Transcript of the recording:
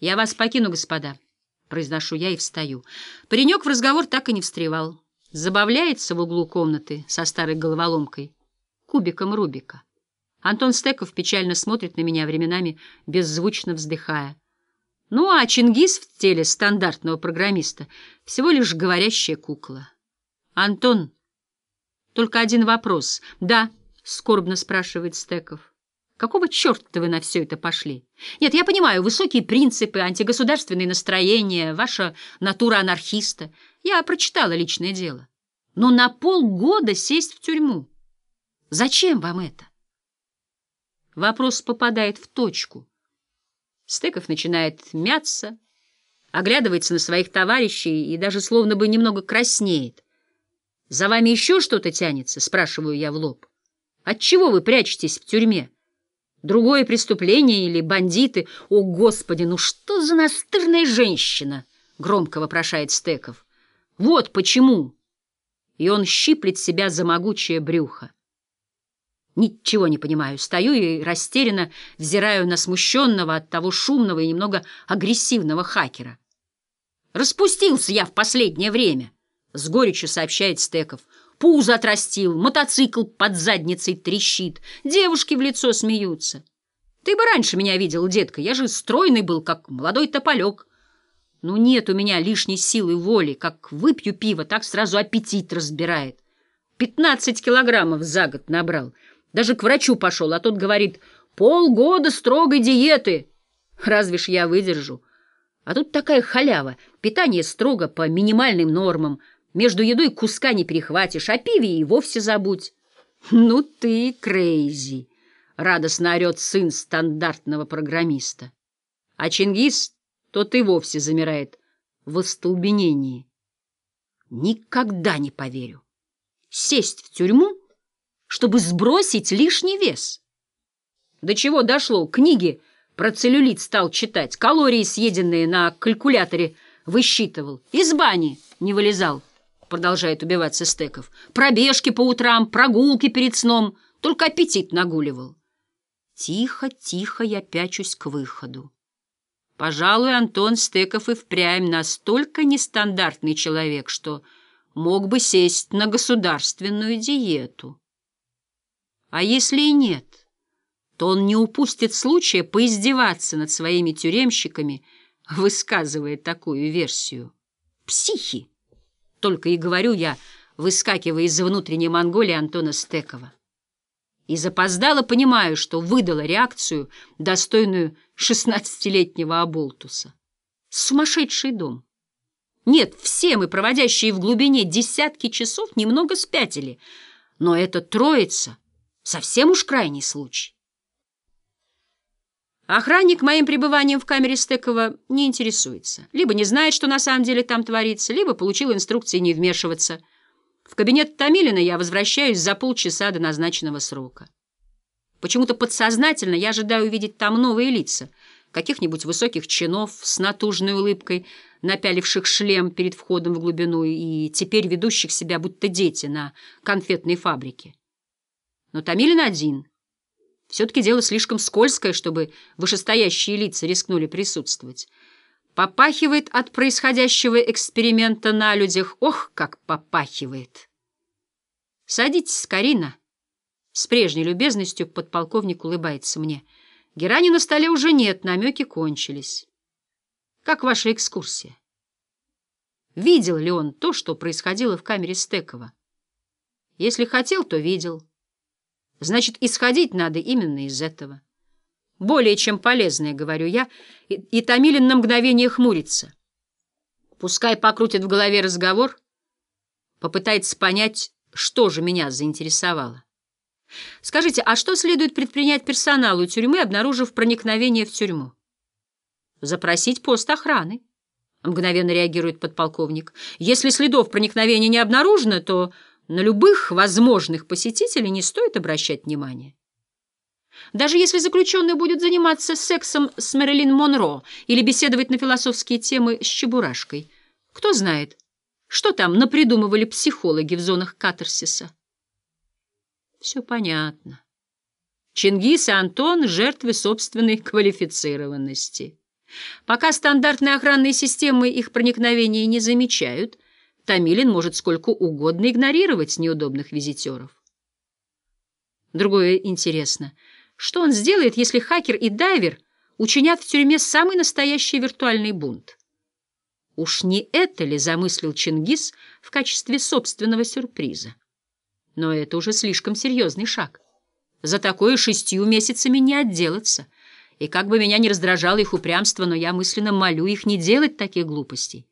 «Я вас покину, господа», — произношу я и встаю. Паренек в разговор так и не встревал. Забавляется в углу комнаты со старой головоломкой, кубиком Рубика. Антон Стеков печально смотрит на меня временами, беззвучно вздыхая. Ну, а Чингис в теле стандартного программиста всего лишь говорящая кукла. «Антон, только один вопрос». «Да», — скорбно спрашивает Стеков. Какого черта вы на все это пошли? Нет, я понимаю, высокие принципы, антигосударственные настроения, ваша натура анархиста. Я прочитала личное дело. Но на полгода сесть в тюрьму. Зачем вам это? Вопрос попадает в точку. Стеков начинает мяться, оглядывается на своих товарищей и даже словно бы немного краснеет. «За вами еще что-то тянется?» — спрашиваю я в лоб. «Отчего вы прячетесь в тюрьме?» Другое преступление или бандиты? О, Господи, ну что за настырная женщина? Громко вопрошает Стеков. Вот почему. И он щиплет себя за могучее брюхо. Ничего не понимаю. Стою и растерянно взираю на смущенного от того шумного и немного агрессивного хакера. Распустился я в последнее время, с горечью сообщает Стеков. Пузо отрастил, мотоцикл под задницей трещит, девушки в лицо смеются. Ты бы раньше меня видел, детка, я же стройный был, как молодой тополек. Ну нет у меня лишней силы воли, как выпью пиво, так сразу аппетит разбирает. Пятнадцать килограммов за год набрал. Даже к врачу пошел, а тот говорит, полгода строгой диеты. Разве ж я выдержу? А тут такая халява, питание строго по минимальным нормам, между едой куска не перехватишь, а пиве и вовсе забудь. Ну ты крейзи, радостно орет сын стандартного программиста. А Чингис, тот и вовсе замирает в остолбенении. Никогда не поверю. Сесть в тюрьму, чтобы сбросить лишний вес. До чего дошло? Книги про целлюлит стал читать, калории, съеденные на калькуляторе, высчитывал. Из бани не вылезал. Продолжает убиваться Стеков. Пробежки по утрам, прогулки перед сном. Только аппетит нагуливал. Тихо, тихо я пячусь к выходу. Пожалуй, Антон Стеков и впрямь настолько нестандартный человек, что мог бы сесть на государственную диету. А если и нет, то он не упустит случая поиздеваться над своими тюремщиками, высказывая такую версию. Психи! Только и говорю я, выскакивая из внутренней Монголии Антона Стекова. И запоздало понимаю, что выдала реакцию, достойную шестнадцатилетнего оболтуса. Сумасшедший дом. Нет, все мы, проводящие в глубине десятки часов, немного спятили, но эта троица — совсем уж крайний случай. Охранник моим пребыванием в камере Стекова не интересуется. Либо не знает, что на самом деле там творится, либо получил инструкции не вмешиваться. В кабинет Томилина я возвращаюсь за полчаса до назначенного срока. Почему-то подсознательно я ожидаю увидеть там новые лица, каких-нибудь высоких чинов с натужной улыбкой, напяливших шлем перед входом в глубину и теперь ведущих себя будто дети на конфетной фабрике. Но Томилин один — все-таки дело слишком скользкое, чтобы вышестоящие лица рискнули присутствовать. Попахивает от происходящего эксперимента на людях. Ох, как попахивает! Садитесь, Карина. С прежней любезностью подполковник улыбается мне. Герани на столе уже нет, намеки кончились. Как ваша экскурсия? Видел ли он то, что происходило в камере Стекова? Если хотел, то видел. Значит, исходить надо именно из этого. Более чем полезное, говорю я, и, и Томилин на мгновение хмурится. Пускай покрутит в голове разговор, попытается понять, что же меня заинтересовало. Скажите, а что следует предпринять персоналу тюрьмы, обнаружив проникновение в тюрьму? Запросить пост охраны. Мгновенно реагирует подполковник. Если следов проникновения не обнаружено, то на любых возможных посетителей не стоит обращать внимания. Даже если заключенный будет заниматься сексом с Мэрилин Монро или беседовать на философские темы с Чебурашкой, кто знает, что там напридумывали психологи в зонах катарсиса. Все понятно. Чингис и Антон — жертвы собственной квалифицированности. Пока стандартные охранные системы их проникновения не замечают, Томилин может сколько угодно игнорировать неудобных визитеров. Другое интересно. Что он сделает, если хакер и дайвер учинят в тюрьме самый настоящий виртуальный бунт? Уж не это ли замыслил Чингис в качестве собственного сюрприза? Но это уже слишком серьезный шаг. За такое шестью месяцами не отделаться. И как бы меня ни раздражало их упрямство, но я мысленно молю их не делать таких глупостей.